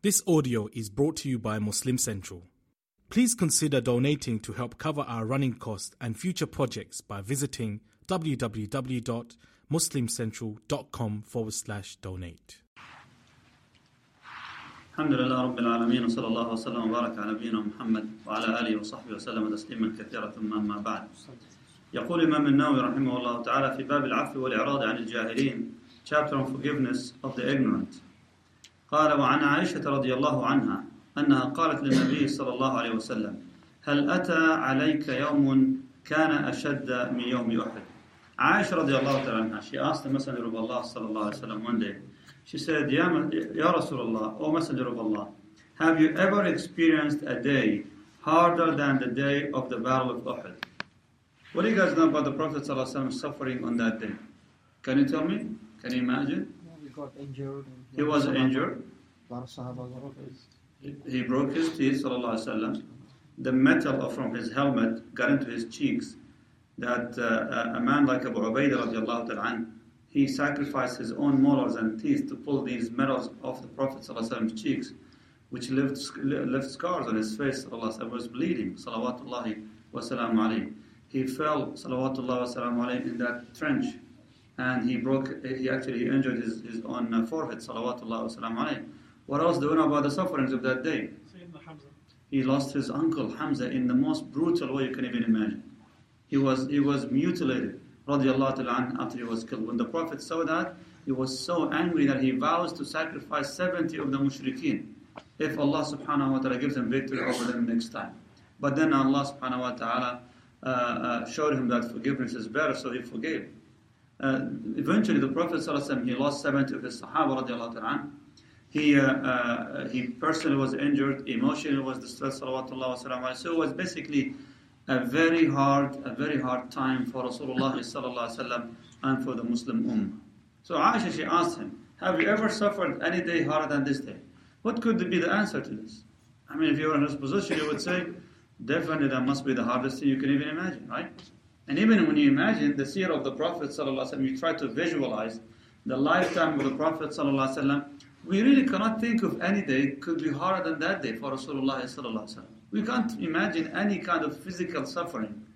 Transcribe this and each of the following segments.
This audio is brought to you by Muslim Central. Please consider donating to help cover our running costs and future projects by visiting www.muslimcentral.com forward slash donate. الحمد لله رب العالمين وصلى الله وسلم وبارك على نبينا محمد وعلى اله وصحبه وسلم تسليما كثيرا ثم اما بعد. يقول الامام النووي رحمه الله تعالى في باب العفو والاعراض عن الجاهلين chapter on forgiveness of the ignorant. قال وعن عائشة رضي الله عنها أنها قالت للنبي صلى الله عليه وسلم هل أتى عليك يوم كان أشد من يوم أحد عائشة رضي الله تعالى عنها she asked the messenger of Allah صلى الله عليه وسلم one day she said يا, رسول الله O messenger of Allah have you ever experienced a day harder than the day of the battle of Uhud what do you guys know about the Prophet صلى الله عليه وسلم suffering on that day can you tell me can you imagine He got injured. And he was injured A lot of Sahaba got his. he broke his teeth, sallallahu. The metal from his helmet got into his cheeks. That uh, a man like Abu Ubaidah radiallahu ta'ala anh, he sacrificed his own molars and teeth to pull these metals off the Prophet wasallam's cheeks, which left, left scars on his face. Wasallam was bleeding. Salawatullahi alayhi. He fell, salawatullahi alayhi, in that trench, and he broke. He actually injured his, his own uh, forehead. Salawatullahi wasalam alayhi. What else do we know about the sufferings of that day? He lost his uncle Hamza in the most brutal way you can even imagine. He was he was mutilated, radiallahu ta'ala after he was killed. When the Prophet saw that, he was so angry that he vows to sacrifice 70 of the mushrikeen if Allah subhanahu wa ta'ala gives him victory over them next time. But then Allah subhanahu wa ta'ala uh, uh, showed him that forgiveness is better, so he forgave. Uh, eventually, the Prophet ﷺ, he lost 70 of his Sahaba he, uh, uh, he personally was injured, emotionally was distressed. So it was basically a very hard, a very hard time for Rasulullah and for the Muslim ummah. So Aisha, she asked him, have you ever suffered any day harder than this day? What could be the answer to this? I mean, if you were in his position, you would say, definitely that must be the hardest thing you can even imagine, right? And even when you imagine the seerah of the Prophet ﷺ, you try to visualize the lifetime of the Prophet ﷺ, we really cannot think of any day could be harder than that day for Rasulullah ﷺ. We can't imagine any kind of physical suffering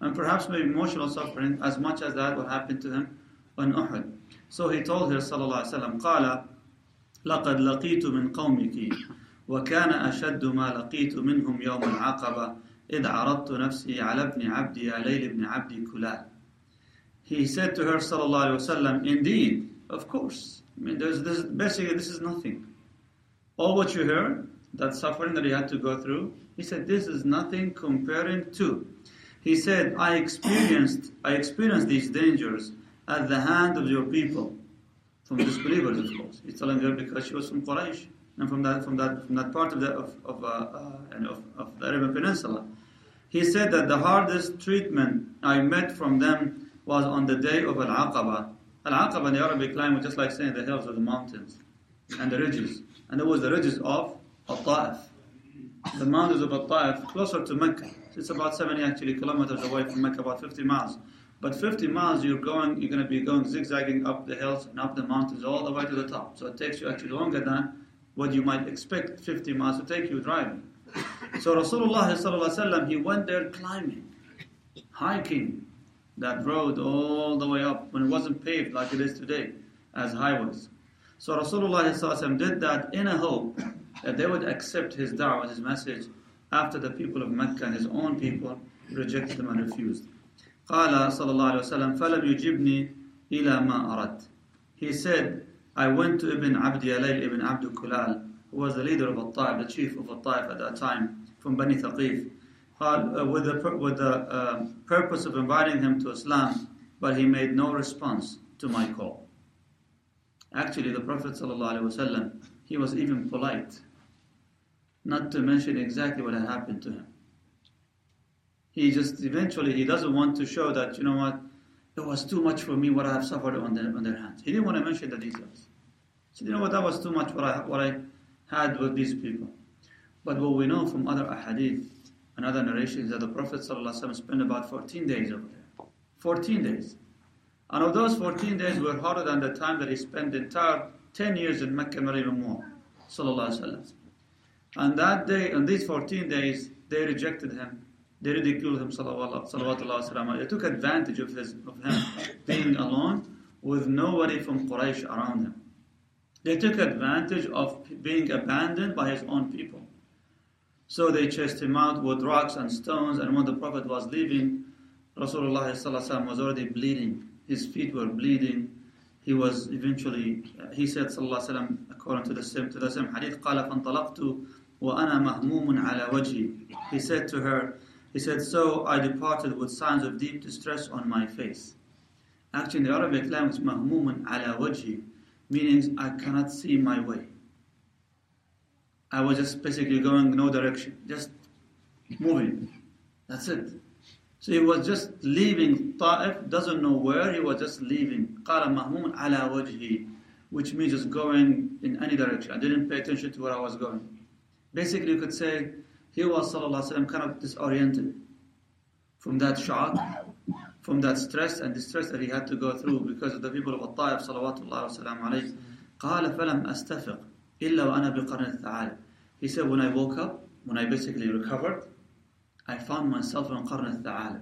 and perhaps maybe emotional suffering as much as that what happened to him on Uhud. So he told her sallallahu wasallam قال لقد لقيت من قومك وكان أشد ما لقيت منهم يوم العقبة إذ عرضت نفسي على ابن عبدي يا ليل ابن عبدي كلال. He said to her sallallahu alaihi wasallam, indeed, of course, I mean, there's, this, basically, this is nothing. All what you heard, that suffering that he had to go through, he said, this is nothing comparing to. He said, I experienced, I experienced these dangers at the hand of your people, from disbelievers, of course. He's telling her because she was from Quraysh and from that, from that, from that part of the of of, uh, uh, of, of the Arabian Peninsula. He said that the hardest treatment I met from them was on the day of Al-Aqaba, Al-Aqaba in the Arabic language, just like saying the hills or the mountains and the ridges. And it was the ridges of Al-Ta'if. The mountains of Al-Ta'if, closer to Mecca. It's about 70 actually kilometers away from Mecca, about 50 miles. But 50 miles, you're going, you're going to be going zigzagging up the hills and up the mountains all the way to the top. So it takes you actually longer than what you might expect 50 miles to take you driving. So Rasulullah he went there climbing, hiking, that road all the way up when it wasn't paved like it is today as highways. So Rasulullah did that in a hope that they would accept his da'wah, his message, after the people of Mecca and his own people rejected him and refused. قال صلى الله عليه وسلم فلم يجبني إلى ما أردت. He said, I went to Ibn Abdi Alayl ibn Abdul Kulal, who was the leader of Al-Ta'if, the chief of Al-Ta'if at that time, from Bani Thaqif uh, with the, with the uh, purpose of inviting him to Islam, but he made no response to my call. Actually, the Prophet ﷺ, he was even polite, not to mention exactly what had happened to him. He just eventually he doesn't want to show that you know what it was too much for me what I have suffered on their on their hands. He didn't want to mention the details. So you know what that was too much what I what I had with these people. But what we know from other ahadith Another narration is that the Prophet ﷺ spent about 14 days over there. 14 days. And of those 14 days were harder than the time that he spent the entire 10 years in Mecca, even more. And that day, on these 14 days, they rejected him. They ridiculed him, wasallam. They took advantage of, his, of him being alone with nobody from Quraysh around him. They took advantage of being abandoned by his own people. So they chased him out with rocks and stones, and when the Prophet was leaving, Rasulullah ﷺ was already bleeding. His feet were bleeding. He was eventually, uh, he said, وسلم, according to the same, to the same hadith, قال فانطلقت وأنا مهموم على وجهي. He said to her, he said, so I departed with signs of deep distress on my face. Actually, in the Arabic language, مهموم على وجهي, meaning I cannot see my way. I was just basically going no direction, just moving. That's it. So he was just leaving Ta'if, doesn't know where, he was just leaving. قال مهموم على وجهي, which means just going in any direction. I didn't pay attention to where I was going. Basically, you could say he was وسلم, kind of disoriented from that shock, from that stress and distress that he had to go through because of the people of Ta'if صلوات الله وسلام عليه. قال فلم أستفق إلا وأنا بقرن الثعالب. He said, when I woke up, when I basically recovered, I found myself in Qarn al-Tha'alib.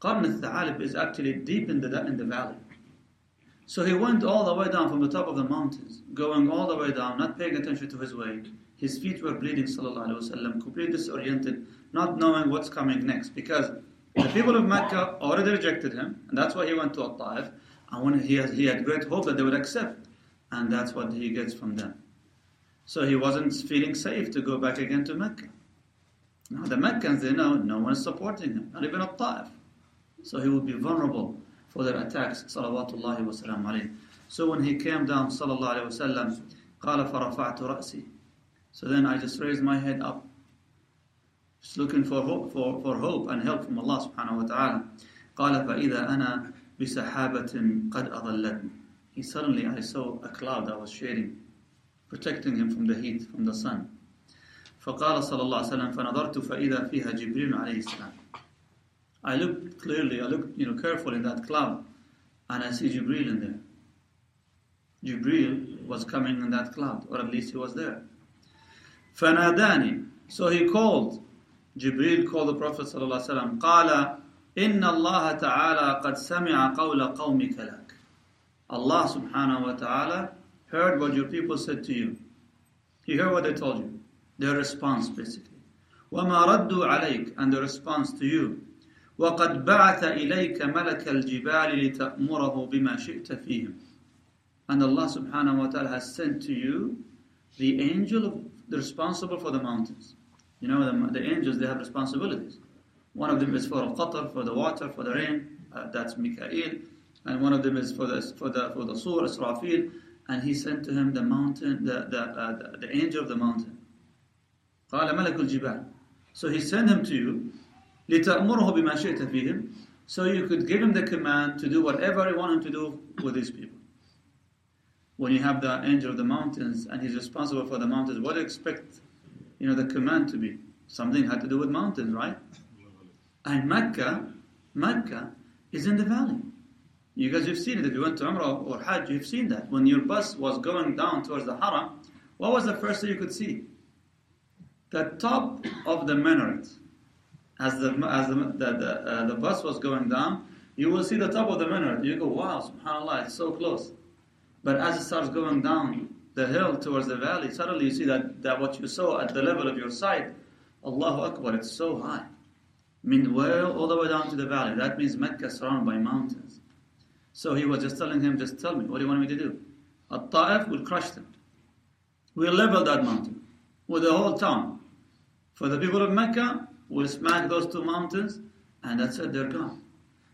Qarn al-Tha'alib is actually deep in the, in the valley. So he went all the way down from the top of the mountains, going all the way down, not paying attention to his way. His feet were bleeding, sallallahu alayhi wasallam, completely disoriented, not knowing what's coming next. Because the people of Mecca already rejected him, and that's why he went to Al-Ta'if. And when he, has, he had great hope that they would accept, and that's what he gets from them. So he wasn't feeling safe to go back again to Mecca. Now the Meccans, they know no one is supporting him, not even at Ta'if. So he would be vulnerable for their attacks, salawatullahi wa salam alayhi. So when he came down, sallallahu alayhi wa sallam, قال فرفعت رأسي. So then I just raised my head up, just looking for hope, for, for hope and help from Allah subhanahu wa ta'ala. قال فإذا أنا بسحابة قد أظلتني. He suddenly, I saw a cloud that was shading, protecting him from the heat, from the sun. فقال صلى الله عليه وسلم فنظرت فإذا فيها جبريل عليه السلام I looked clearly, I looked you know, carefully in that cloud and I see Jibril in there. Jibril was coming in that cloud, or at least he was there. فناداني So he called, Jibril called the Prophet صلى الله عليه وسلم قال إن الله تعالى قد سمع قول قومك لك Allah subhanahu wa ta'ala heard what your people said to you. He heard what they told you. Their response basically. وما ردوا عليك and the response to you. وقد بعث إليك ملك الجبال لتأمره بما شئت فيهم. And Allah subhanahu wa ta'ala has sent to you the angel of, the responsible for the mountains. You know, the, the angels, they have responsibilities. One of them is for al-qatar, for the water, for the rain, uh, that's Mikael. And one of them is for the, for the, for the sur, Israfil. And he sent to him the mountain, the, the, uh, the, the angel of the mountain. قال ملك الجبال So he sent him to you لتأمره بما شئت فيهم so you could give him the command to do whatever you want him to do with these people. When you have the angel of the mountains and he's responsible for the mountains, what do you expect you know, the command to be? Something had to do with mountains, right? And Mecca, Mecca is in the valley. You guys have seen it. If you went to Umrah or Hajj, you've seen that. When your bus was going down towards the Haram, what was the first thing you could see? The top of the minaret. As the as the the, the, uh, the bus was going down, you will see the top of the minaret. You go, wow, subhanallah, it's so close. But as it starts going down the hill towards the valley, suddenly you see that, that what you saw at the level of your sight, Allahu Akbar, it's so high. I mean, well, all the way down to the valley. That means Mecca is surrounded by mountains. So he was just telling him, just tell me, what do you want me to do? At Ta'if will crush them. We'll level that mountain with the whole town. For the people of Mecca, we'll smack those two mountains, and that's it, they're gone.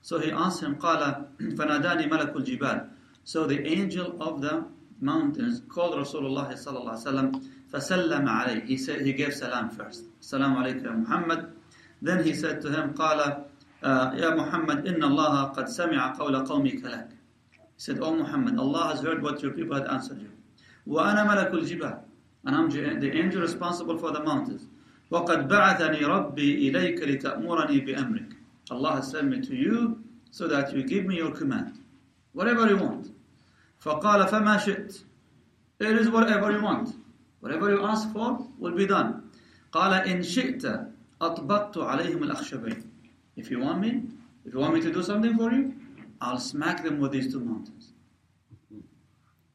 So he asked him, قال فناداني ملك الجبال. So the angel of the mountains called Rasulullah sallallahu alaihi wasallam فسلم عليه. He said he gave salam first. Salam alayka ya Muhammad. Then he said to him, قال يا محمد إن الله قد سمع قول قومك لك. He said, Oh Muhammad, Allah has heard what your people had answered you. وأنا ملك الجبال. And I'm the angel responsible for the mountains. وقد بعثني ربي إليك لتأمرني بأمرك. Allah has sent me to you so that you give me your command. Whatever you want. فقال فما شئت. It is whatever you want. Whatever you ask for will be done. قال إن شئت أطبقت عليهم الأخشبين. If you want me, if you want me to do something for you, I'll smack them with these two mountains.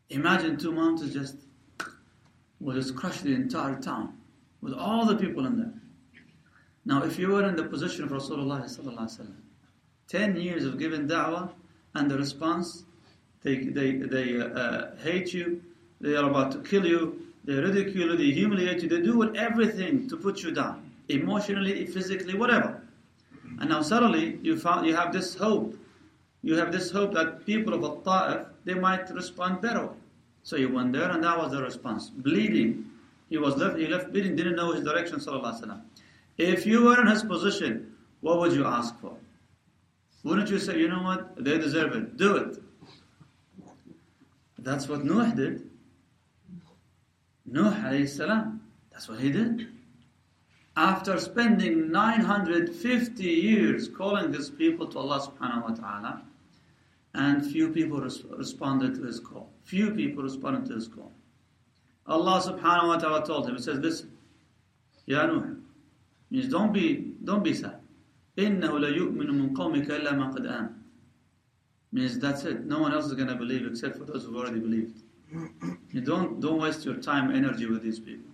Imagine two mountains just will just crush the entire town with all the people in there. Now, if you were in the position of Rasulullah sallallahu alaihi wasallam, ten years of giving da'wah, and the response, they they they uh, uh, hate you, they are about to kill you, they ridicule you, they humiliate you, they do everything to put you down, emotionally, physically, whatever. And now suddenly you found you have this hope. You have this hope that people of Al-Ta'if, they might respond better. So you went there and that was the response. Bleeding. He was left, he left bleeding, didn't know his direction, sallallahu alaihi wasallam. If you were in his position, what would you ask for? Wouldn't you say, you know what, they deserve it, do it? That's what Nuh did. Nuh alayhi salam, that's what he did. After spending 950 years calling his people to Allah subhanahu wa ta'ala, and few people res- responded to his call. Few people responded to his call. Allah subhanahu wa ta'ala told him, He says, Listen, Ya Nuh, means don't be don't be sad. إِنَّهُ لَيُؤْمِنُ مِنْ قَوْمِكَ إِلَّا مَنْ قَدْ آمَنَ Means that's it. No one else is going to believe except for those who've already believed. You don't don't waste your time energy with these people.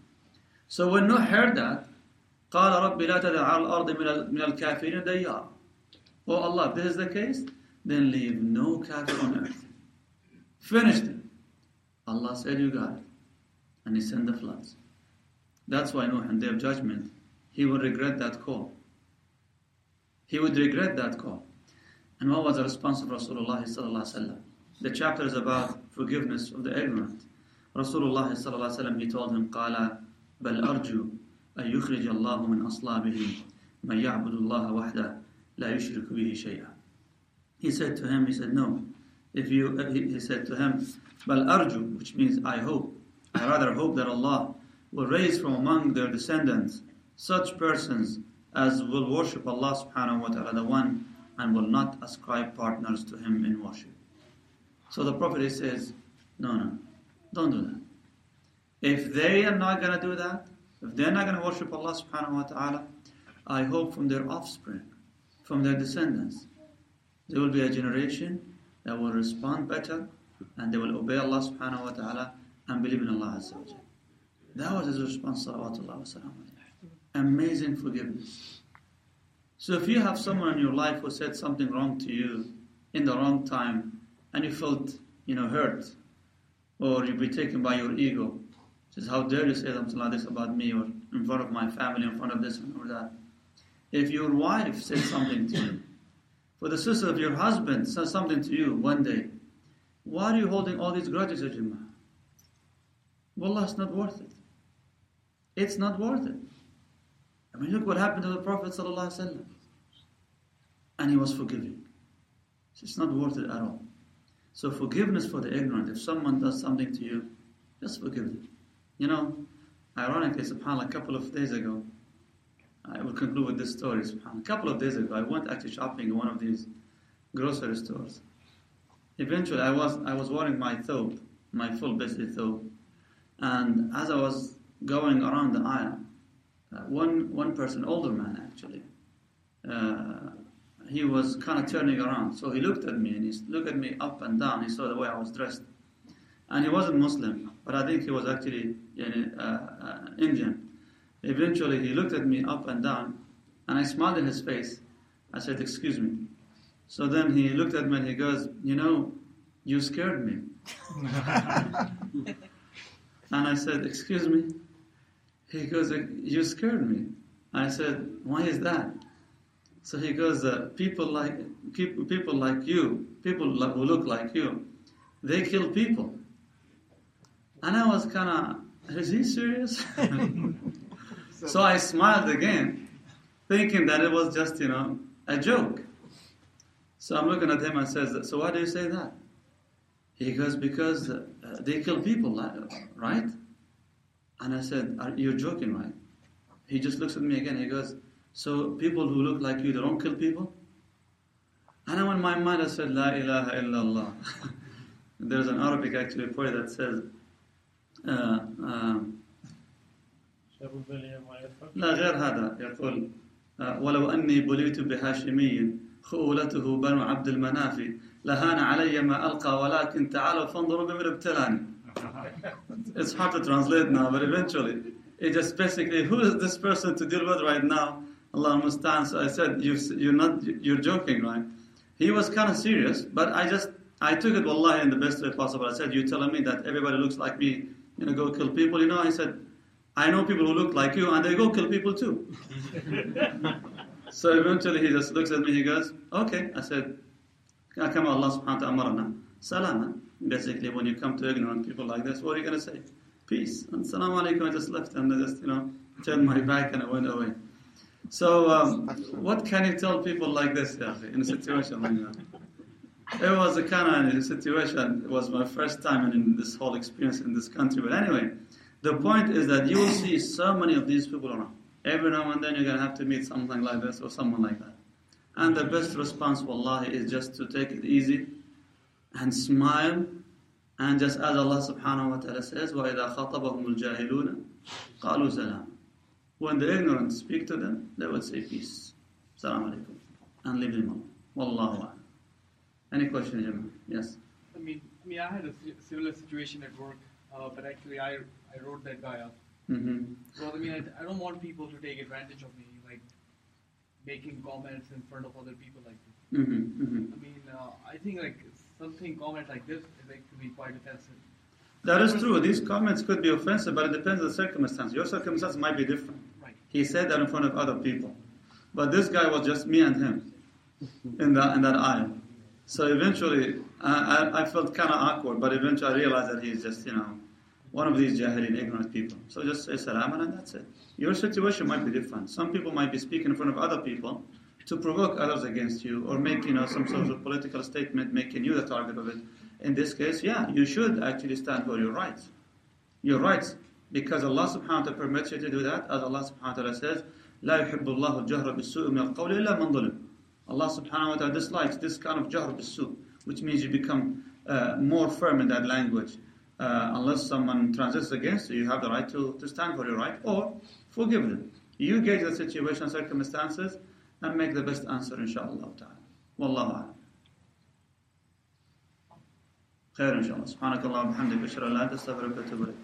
So when Nuh heard that, قال رب لا تدع على الأرض من الكافرين ديار. Oh Allah, if this is the case, then leave no kafir on earth. Finished it. Allah said, You got it. And He sent the floods. That's why Nuh, on Day of Judgment, he would regret that call. He would regret that call. And what was the response of Rasulullah? The chapter is about forgiveness of the ignorant. Rasulullah he told him, قال بل أرجو أن يخرج الله من أصلابهم من يعبد الله وحده لا يشرك به شيئا. He said to him, he said, no. If you, he said to him, بل أرجو, which means I hope. I rather hope that Allah will raise from among their descendants such persons as will worship Allah subhanahu wa ta'ala, the one, and will not ascribe partners to Him in worship. So the Prophet says, no, no, don't do that. If they are not going to do that, if they're not going to worship Allah subhanahu wa ta'ala, I hope from their offspring, from their descendants, there will be a generation that will respond better and they will obey Allah subhanahu wa ta'ala and believe in Allah Azza wa jalla. That was his response, salawatullah wa Amazing forgiveness. So if you have someone in your life who said something wrong to you in the wrong time and you felt, you know, hurt, or you be taken by your ego, says, how dare you say something like this about me or in front of my family, in front of this or that. If your wife said something to you, for the sister of your husband says something to you one day, why are you holding all these grudges, Ajimah? Wallah, it's not worth it. It's not worth it. Mean, look what happened to the Prophet ﷺ. And he was forgiving. It's not worth it at all. So forgiveness for the ignorant. If someone does something to you, just forgive them. You know, ironically, subhanAllah, a couple of days ago, I will conclude with this story. A couple of days ago, I went actually shopping in one of these grocery stores. Eventually, I was I was wearing my thobe, my full busy thobe, and as I was going around the aisle, uh, one one person, older man actually, uh, he was kind of turning around. So he looked at me and he looked at me up and down. He saw the way I was dressed, and he wasn't Muslim, but I think he was actually uh, uh, Indian. Eventually, he looked at me up and down, and I smiled in his face. I said, "Excuse me." So then he looked at me and he goes, "You know, you scared me." and I said, "Excuse me." He goes, "You scared me." I said, "Why is that?" So he goes, uh, "People like people like you, people who look like you, they kill people." And I was kind of, "Is he serious?" so I smiled again, thinking that it was just, you know, a joke. So I'm looking at him and says, "So why do you say that?" He goes, "Because uh, they kill people, right?" And I said, You're joking, right? He just looks at me again. He goes, So people who look like you, they don't kill people? And I in my mind, I said, La ilaha illallah. There's an Arabic actually poet that says, uh, uh, يقول بلي ما يفعل لا غير هذا يقول آه، ولو أني بليت بهاشمي خولته بنو عبد المناف لهان علي ما ألقى ولكن تعالوا فانظروا بمن ابتلاني It's hard to translate now, but eventually, it just basically, who is this person to deal with right now? Allah understand. So I said, you, you're not, you're joking, right? He was kind of serious, but I just, I took it, wallahi, in the best way possible. I said, you're telling me that everybody looks like me, you know, go kill people. You know, I said, I know people who look like you, and they go kill people too. so eventually, he just looks at me, he goes, okay. I said, كما Allah subhanahu wa ta'ala Salama. Basically, when you come to ignorant people like this, what are you going to say? Peace. And salam alaikum, I just left and I just, you know, turned my back and I went away. So, um, what can you tell people like this ya akhi, in a situation like that? It was a kind of situation, it was my first time in this whole experience in this country. But anyway, the point is that you will see so many of these people around. Every now and then you're going to have to meet something like this or someone like that. And the best response, wallahi, is just to take it easy and smile. And just as Allah subhanahu wa ta'ala says, وَإِذَا خَطَبَهُمُ الْجَاهِلُونَ قَالُوا سَلَامًا When the ignorant speak to them, they will say peace. Salam alaikum. And leave them alone. Wallahu a'lam. Any question, Jim? Yes. I mean, I mean, I had a si- similar situation at work, uh, but actually, I I wrote that guy up. Mm-hmm. Well, I mean, I, I don't want people to take advantage of me, like making comments in front of other people like this. Mm-hmm. Mm-hmm. I mean, uh, I think like something comment like this is like to be quite offensive. That is true. These comments could be offensive, but it depends on the circumstance. Your circumstance might be different. Right. He said that in front of other people. But this guy was just me and him in that, in that aisle. So eventually, I, I, I felt kind of awkward, but eventually I realized that he's just, you know, one of these jahilin, ignorant people. So just say salam and that's it. Your situation might be different. Some people might be speaking in front of other people to provoke others against you or make, you know, some sort of political statement making you the target of it. In this case, yeah, you should actually stand for your rights. Your rights. Because Allah subhanahu wa ta'ala permits you to do that, as Allah subhanahu wa ta'ala says, لا يحب الله الجهر بالسوء من القول إلا من ظلم. Allah subhanahu wa ta'ala dislikes this kind of jahr بالسوء, which means you become uh, more firm in that language. Uh, unless someone transits against you, you have the right to, to stand for your right or forgive them. You gauge the situation, circumstances, and make the best answer, inshallah ta'ala. Wallahu a'lam. خير ان شاء الله سبحانك اللهم وبحمدك اشهد ان لا اله الا انت استغفرك واتوب اليك